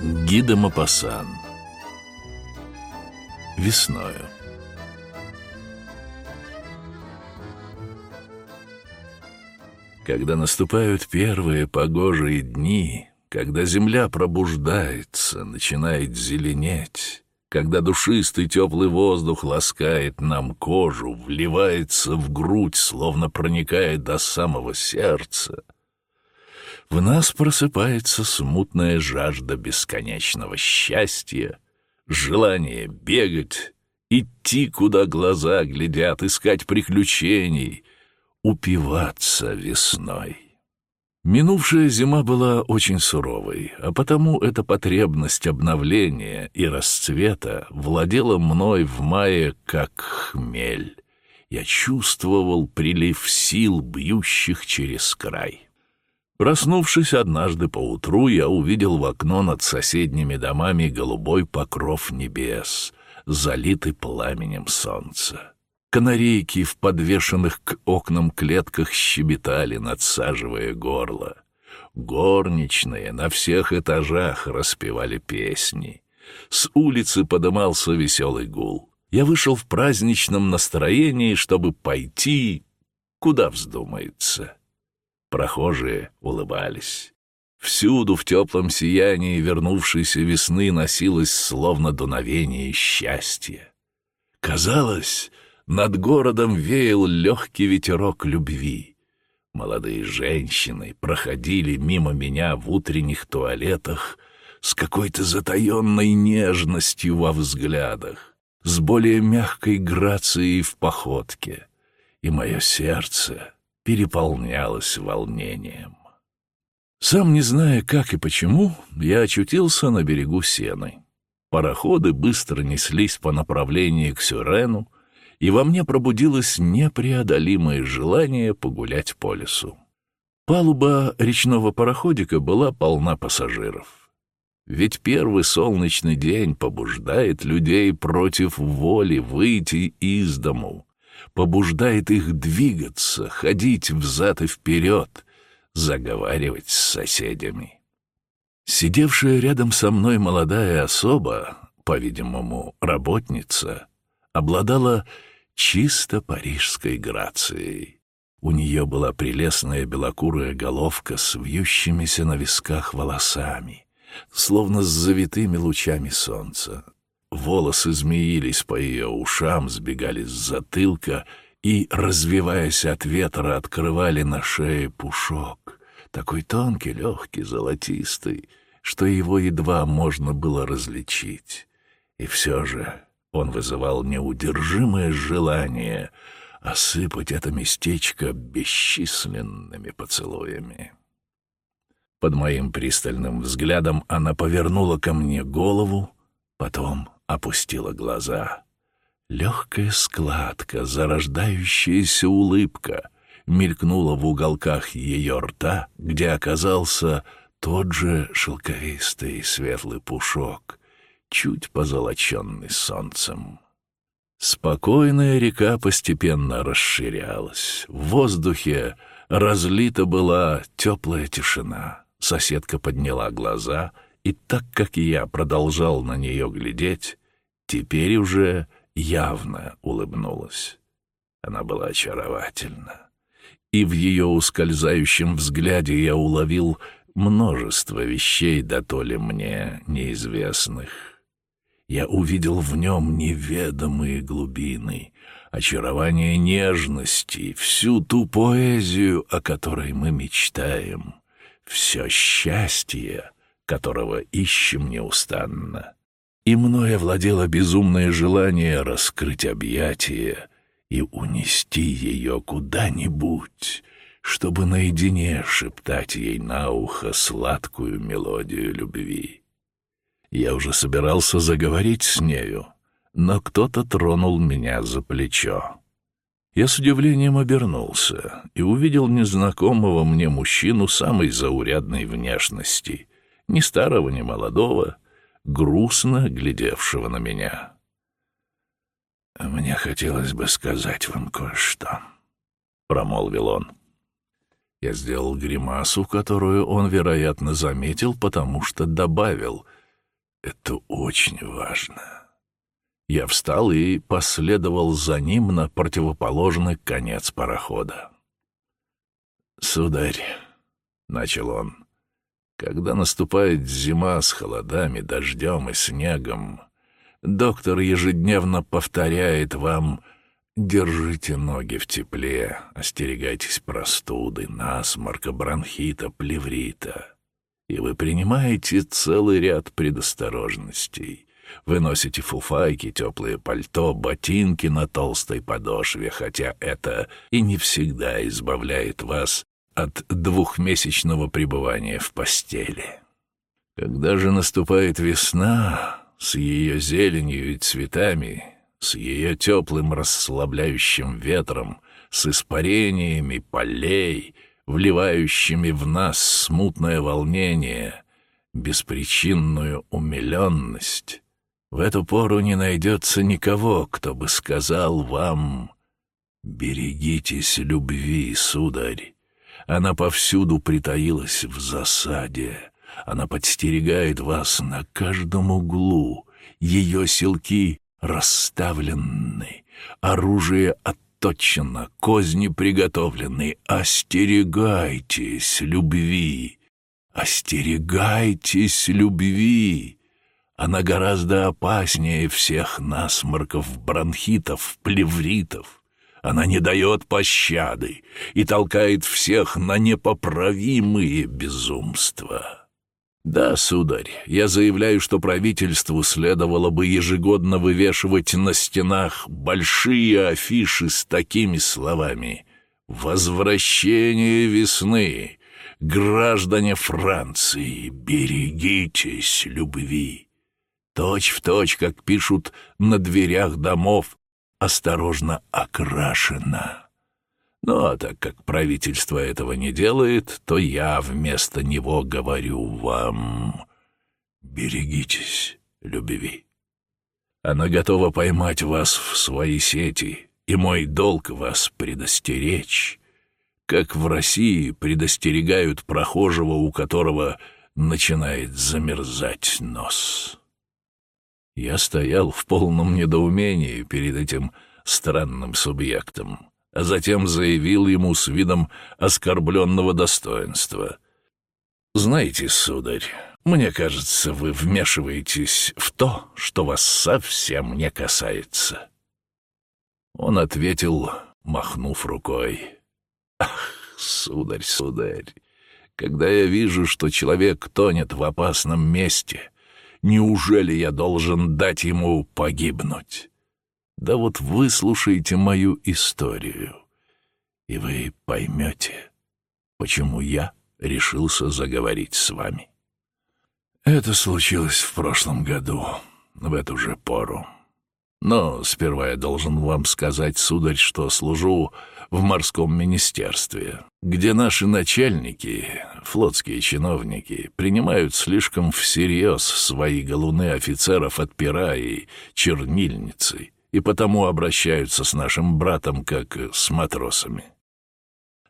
Гида Мапасан. Весною. Когда наступают первые погожие дни, когда земля пробуждается, начинает зеленеть, когда душистый теплый воздух ласкает нам кожу, вливается в грудь, словно проникает до самого сердца, в нас просыпается смутная жажда бесконечного счастья, желание бегать, идти, куда глаза глядят, искать приключений, упиваться весной. Минувшая зима была очень суровой, а потому эта потребность обновления и расцвета владела мной в мае как хмель. Я чувствовал прилив сил, бьющих через край. Проснувшись однажды поутру, я увидел в окно над соседними домами голубой покров небес, залитый пламенем солнца. Канарейки в подвешенных к окнам клетках щебетали, надсаживая горло. Горничные на всех этажах распевали песни. С улицы подымался веселый гул. Я вышел в праздничном настроении, чтобы пойти, куда вздумается. Прохожие улыбались. Всюду в теплом сиянии вернувшейся весны носилось словно дуновение счастья. Казалось, над городом веял легкий ветерок любви. Молодые женщины проходили мимо меня в утренних туалетах с какой-то затаенной нежностью во взглядах, с более мягкой грацией в походке, и мое сердце переполнялось волнением. Сам не зная, как и почему, я очутился на берегу Сены. Пароходы быстро неслись по направлению к Сюрену, и во мне пробудилось непреодолимое желание погулять по лесу. Палуба речного пароходика была полна пассажиров. Ведь первый солнечный день побуждает людей против воли выйти из дому, побуждает их двигаться, ходить взад и вперед, заговаривать с соседями. Сидевшая рядом со мной молодая особа, по-видимому, работница, обладала чисто парижской грацией. У нее была прелестная белокурая головка с вьющимися на висках волосами, словно с завитыми лучами солнца. Волосы змеились по ее ушам, сбегали с затылка и, развиваясь от ветра, открывали на шее пушок, такой тонкий, легкий, золотистый, что его едва можно было различить. И все же он вызывал неудержимое желание осыпать это местечко бесчисленными поцелуями. Под моим пристальным взглядом она повернула ко мне голову, потом опустила глаза. Легкая складка, зарождающаяся улыбка мелькнула в уголках ее рта, где оказался тот же шелковистый светлый пушок, чуть позолоченный солнцем. Спокойная река постепенно расширялась. В воздухе разлита была теплая тишина. Соседка подняла глаза, и так как я продолжал на нее глядеть, теперь уже явно улыбнулась. Она была очаровательна. И в ее ускользающем взгляде я уловил множество вещей, да то ли мне неизвестных я увидел в нем неведомые глубины, очарование нежности, всю ту поэзию, о которой мы мечтаем, все счастье, которого ищем неустанно. И мною овладело безумное желание раскрыть объятия и унести ее куда-нибудь, чтобы наедине шептать ей на ухо сладкую мелодию любви. Я уже собирался заговорить с нею, но кто-то тронул меня за плечо. Я с удивлением обернулся и увидел незнакомого мне мужчину самой заурядной внешности, ни старого, ни молодого, грустно глядевшего на меня. «Мне хотелось бы сказать вам кое-что», — промолвил он. Я сделал гримасу, которую он, вероятно, заметил, потому что добавил — Это очень важно. Я встал и последовал за ним на противоположный конец парохода. «Сударь», — начал он, — «когда наступает зима с холодами, дождем и снегом, доктор ежедневно повторяет вам «Держите ноги в тепле, остерегайтесь простуды, насморка, бронхита, плеврита». И вы принимаете целый ряд предосторожностей. Вы носите фуфайки, теплое пальто, ботинки на толстой подошве, хотя это и не всегда избавляет вас от двухмесячного пребывания в постели. Когда же наступает весна с ее зеленью и цветами, с ее теплым расслабляющим ветром, с испарениями полей, вливающими в нас смутное волнение, беспричинную умиленность, в эту пору не найдется никого, кто бы сказал вам «Берегитесь любви, сударь». Она повсюду притаилась в засаде. Она подстерегает вас на каждом углу. Ее селки расставлены, оружие отточено, козни приготовлены. Остерегайтесь любви, остерегайтесь любви. Она гораздо опаснее всех насморков, бронхитов, плевритов. Она не дает пощады и толкает всех на непоправимые безумства. Да, сударь, я заявляю, что правительству следовало бы ежегодно вывешивать на стенах большие афиши с такими словами «Возвращение весны! Граждане Франции, берегитесь любви!» точь в точь, как пишут на дверях домов, осторожно окрашена. Ну, а так как правительство этого не делает, то я вместо него говорю вам «Берегитесь, любви». Она готова поймать вас в свои сети, и мой долг вас предостеречь, как в России предостерегают прохожего, у которого начинает замерзать нос». Я стоял в полном недоумении перед этим странным субъектом, а затем заявил ему с видом оскорбленного достоинства. «Знаете, сударь, мне кажется, вы вмешиваетесь в то, что вас совсем не касается». Он ответил, махнув рукой. «Ах, сударь, сударь, когда я вижу, что человек тонет в опасном месте, Неужели я должен дать ему погибнуть? Да вот выслушайте мою историю, и вы поймете, почему я решился заговорить с вами. Это случилось в прошлом году, в эту же пору. Но сперва я должен вам сказать, сударь, что служу в морском министерстве, где наши начальники, флотские чиновники, принимают слишком всерьез свои галуны офицеров от пера и чернильницы, и потому обращаются с нашим братом как с матросами.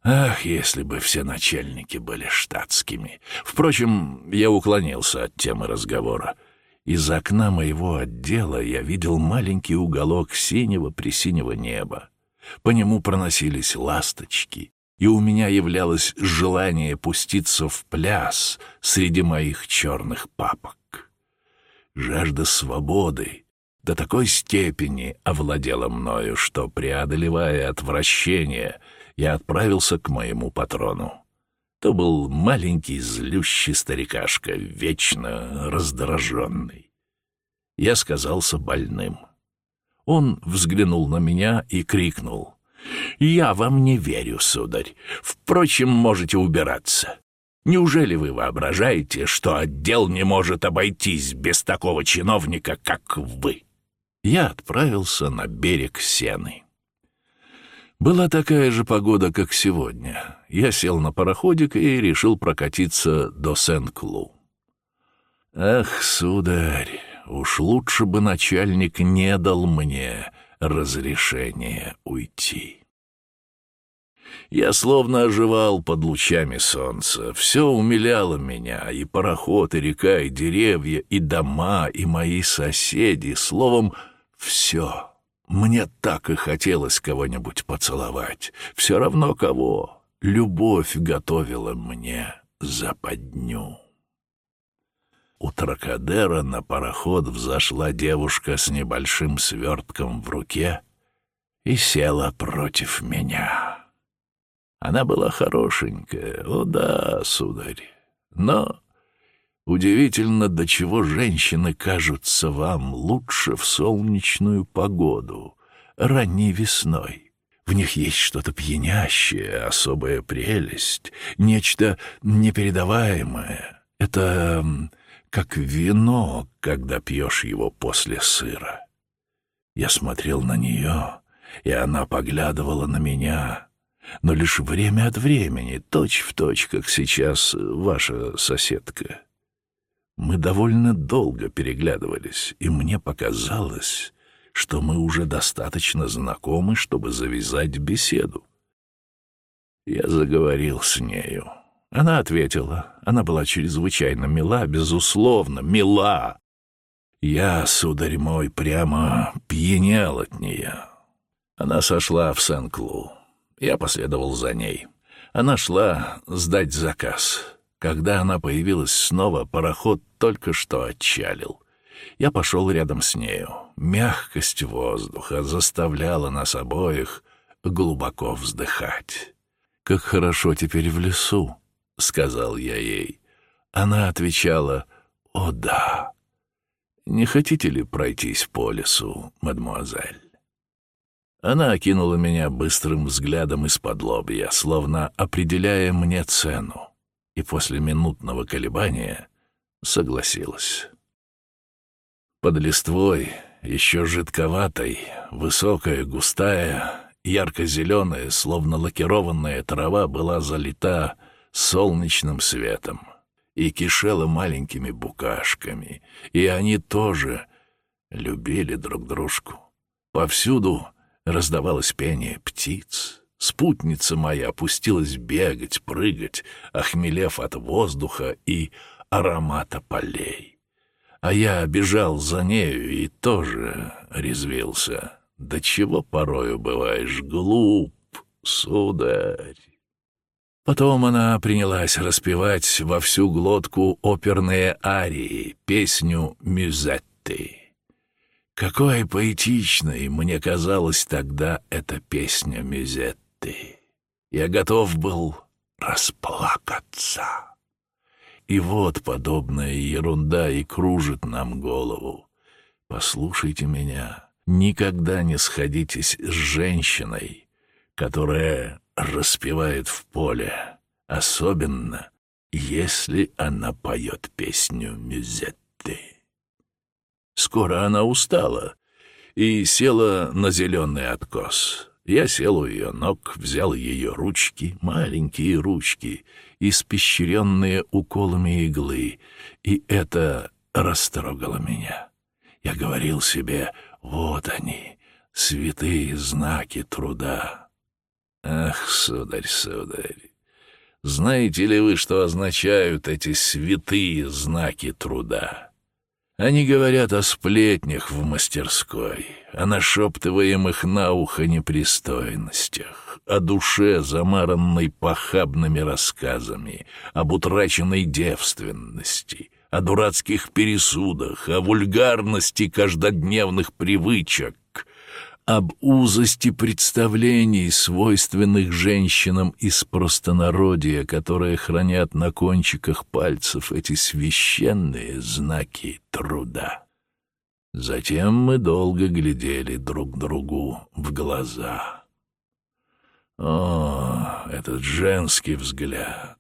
Ах, если бы все начальники были штатскими. Впрочем, я уклонился от темы разговора. Из окна моего отдела я видел маленький уголок синего-пресинего неба. По нему проносились ласточки, и у меня являлось желание пуститься в пляс среди моих черных папок. Жажда свободы до такой степени овладела мною, что, преодолевая отвращение, я отправился к моему патрону. То был маленький злющий старикашка, вечно раздраженный. Я сказался больным. Он взглянул на меня и крикнул. «Я вам не верю, сударь. Впрочем, можете убираться. Неужели вы воображаете, что отдел не может обойтись без такого чиновника, как вы?» Я отправился на берег Сены. Была такая же погода, как сегодня. Я сел на пароходик и решил прокатиться до Сен-Клу. «Ах, сударь, Уж лучше бы начальник не дал мне разрешения уйти. Я словно оживал под лучами солнца. Все умиляло меня, и пароход, и река, и деревья, и дома, и мои соседи. Словом, все. Мне так и хотелось кого-нибудь поцеловать. Все равно кого. Любовь готовила мне западню. У Тракадера на пароход взошла девушка с небольшим свертком в руке и села против меня. Она была хорошенькая, о да, сударь, но удивительно, до чего женщины кажутся вам лучше в солнечную погоду, ранней весной. В них есть что-то пьянящее, особая прелесть, нечто непередаваемое. Это как вино, когда пьешь его после сыра. Я смотрел на нее, и она поглядывала на меня, но лишь время от времени, точь в точь, как сейчас ваша соседка. Мы довольно долго переглядывались, и мне показалось, что мы уже достаточно знакомы, чтобы завязать беседу. Я заговорил с нею. Она ответила. Она была чрезвычайно мила, безусловно, мила. Я, сударь мой, прямо пьянел от нее. Она сошла в Сен-Клу. Я последовал за ней. Она шла сдать заказ. Когда она появилась снова, пароход только что отчалил. Я пошел рядом с нею. Мягкость воздуха заставляла нас обоих глубоко вздыхать. Как хорошо теперь в лесу. — сказал я ей. Она отвечала «О, да». «Не хотите ли пройтись по лесу, мадемуазель?» Она окинула меня быстрым взглядом из-под лобья, словно определяя мне цену, и после минутного колебания согласилась. Под листвой, еще жидковатой, высокая, густая, ярко-зеленая, словно лакированная трава была залита солнечным светом и кишела маленькими букашками, и они тоже любили друг дружку. Повсюду раздавалось пение птиц. Спутница моя опустилась бегать, прыгать, охмелев от воздуха и аромата полей. А я бежал за нею и тоже резвился. Да чего порою бываешь глуп, сударь? Потом она принялась распевать во всю глотку оперные арии, песню «Мюзетти». Какой поэтичной мне казалась тогда эта песня Мюзетти. Я готов был расплакаться. И вот подобная ерунда и кружит нам голову. Послушайте меня, никогда не сходитесь с женщиной, которая распевает в поле, особенно если она поет песню Мюзетты. Скоро она устала и села на зеленый откос. Я сел у ее ног, взял ее ручки, маленькие ручки, испещренные уколами иглы, и это растрогало меня. Я говорил себе, вот они, святые знаки труда, Ах, сударь, сударь, знаете ли вы, что означают эти святые знаки труда? Они говорят о сплетнях в мастерской, о нашептываемых на ухо непристойностях, о душе, замаранной похабными рассказами, об утраченной девственности, о дурацких пересудах, о вульгарности каждодневных привычек, об узости представлений, свойственных женщинам из простонародья, которые хранят на кончиках пальцев эти священные знаки труда. Затем мы долго глядели друг другу в глаза. О, этот женский взгляд!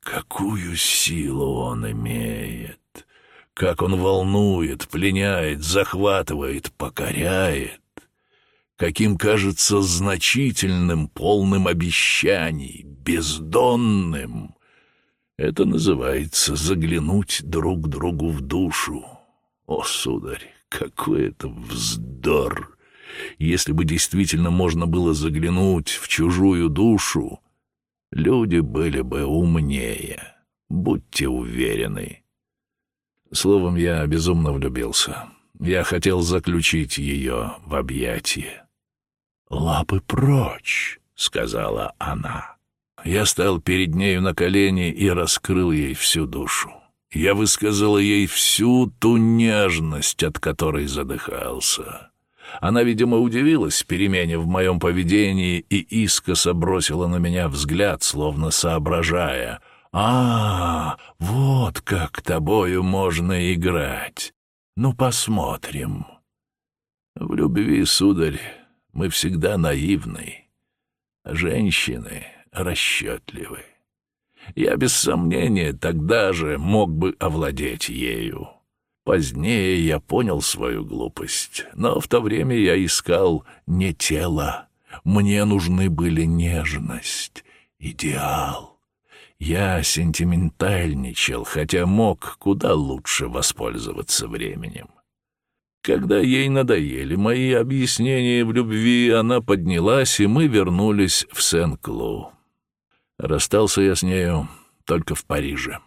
Какую силу он имеет! Как он волнует, пленяет, захватывает, покоряет! Каким кажется значительным, полным обещаний, бездонным. Это называется заглянуть друг другу в душу. О, сударь, какой это вздор! Если бы действительно можно было заглянуть в чужую душу, люди были бы умнее, будьте уверены. Словом, я безумно влюбился. Я хотел заключить ее в объятия. «Лапы прочь!» — сказала она. Я стал перед нею на колени и раскрыл ей всю душу. Я высказал ей всю ту нежность, от которой задыхался. Она, видимо, удивилась перемене в моем поведении и искоса бросила на меня взгляд, словно соображая. «А, вот как тобою можно играть. Ну, посмотрим». В любви, сударь, мы всегда наивны. Женщины расчетливы. Я без сомнения тогда же мог бы овладеть ею. Позднее я понял свою глупость, но в то время я искал не тело. Мне нужны были нежность, идеал. Я сентиментальничал, хотя мог куда лучше воспользоваться временем. Когда ей надоели мои объяснения в любви, она поднялась, и мы вернулись в Сен-Клу. Расстался я с нею только в Париже.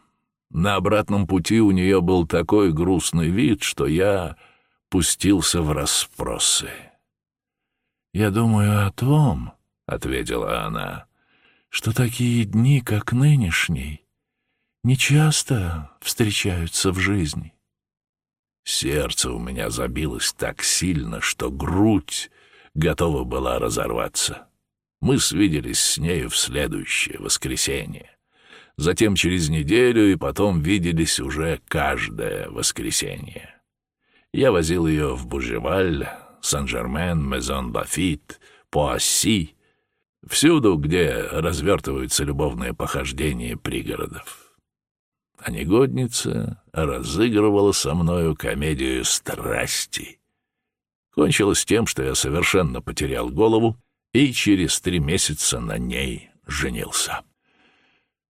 На обратном пути у нее был такой грустный вид, что я пустился в расспросы. «Я думаю о том», — ответила она, — «что такие дни, как нынешний, нечасто встречаются в жизни». Сердце у меня забилось так сильно, что грудь готова была разорваться. Мы свиделись с нею в следующее воскресенье. Затем через неделю и потом виделись уже каждое воскресенье. Я возил ее в Бужеваль, Сан-Жермен, Мезон-Бафит, Пуасси, всюду, где развертываются любовные похождения пригородов. А негодница разыгрывала со мною комедию страсти. Кончилось тем, что я совершенно потерял голову и через три месяца на ней женился.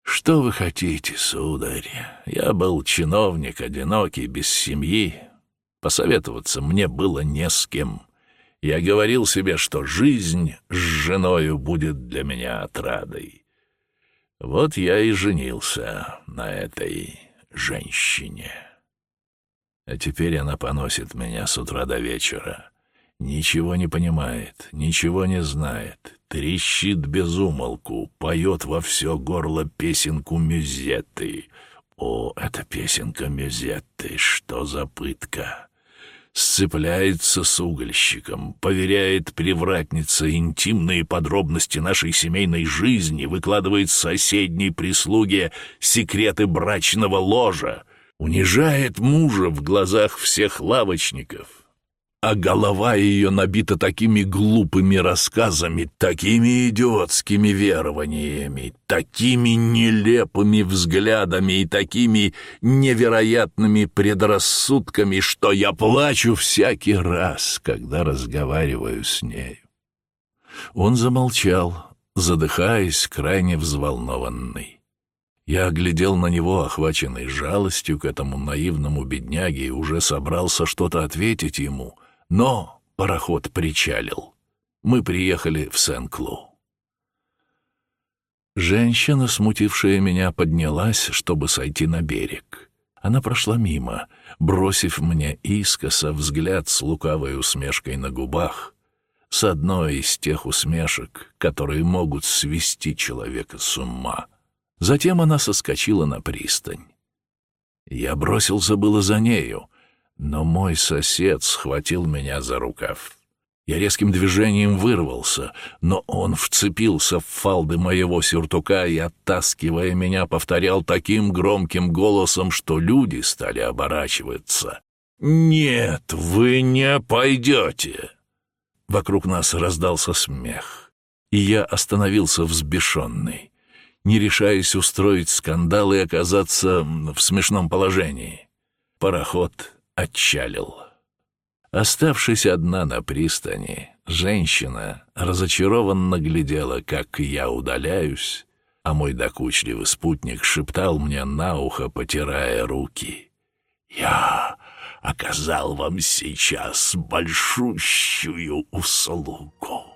Что вы хотите, сударь? Я был чиновник, одинокий, без семьи. Посоветоваться мне было не с кем. Я говорил себе, что жизнь с женою будет для меня отрадой. Вот я и женился на этой женщине. А теперь она поносит меня с утра до вечера. Ничего не понимает, ничего не знает, трещит без умолку, поет во все горло песенку Мюзетты. О, эта песенка Мюзетты, что за пытка! Сцепляется с угольщиком, поверяет привратница интимные подробности нашей семейной жизни, выкладывает соседней прислуге секреты брачного ложа, унижает мужа в глазах всех лавочников — а голова ее набита такими глупыми рассказами, такими идиотскими верованиями, такими нелепыми взглядами и такими невероятными предрассудками, что я плачу всякий раз, когда разговариваю с нею. Он замолчал, задыхаясь, крайне взволнованный. Я оглядел на него, охваченный жалостью к этому наивному бедняге, и уже собрался что-то ответить ему — но пароход причалил. Мы приехали в Сен-Клу. Женщина, смутившая меня, поднялась, чтобы сойти на берег. Она прошла мимо, бросив мне искоса взгляд с лукавой усмешкой на губах, с одной из тех усмешек, которые могут свести человека с ума. Затем она соскочила на пристань. Я бросился было за нею, но мой сосед схватил меня за рукав. Я резким движением вырвался, но он вцепился в фалды моего сюртука и, оттаскивая меня, повторял таким громким голосом, что люди стали оборачиваться. «Нет, вы не пойдете!» Вокруг нас раздался смех, и я остановился взбешенный, не решаясь устроить скандал и оказаться в смешном положении. Пароход отчалил. Оставшись одна на пристани, женщина разочарованно глядела, как я удаляюсь, а мой докучливый спутник шептал мне на ухо, потирая руки. «Я оказал вам сейчас большущую услугу.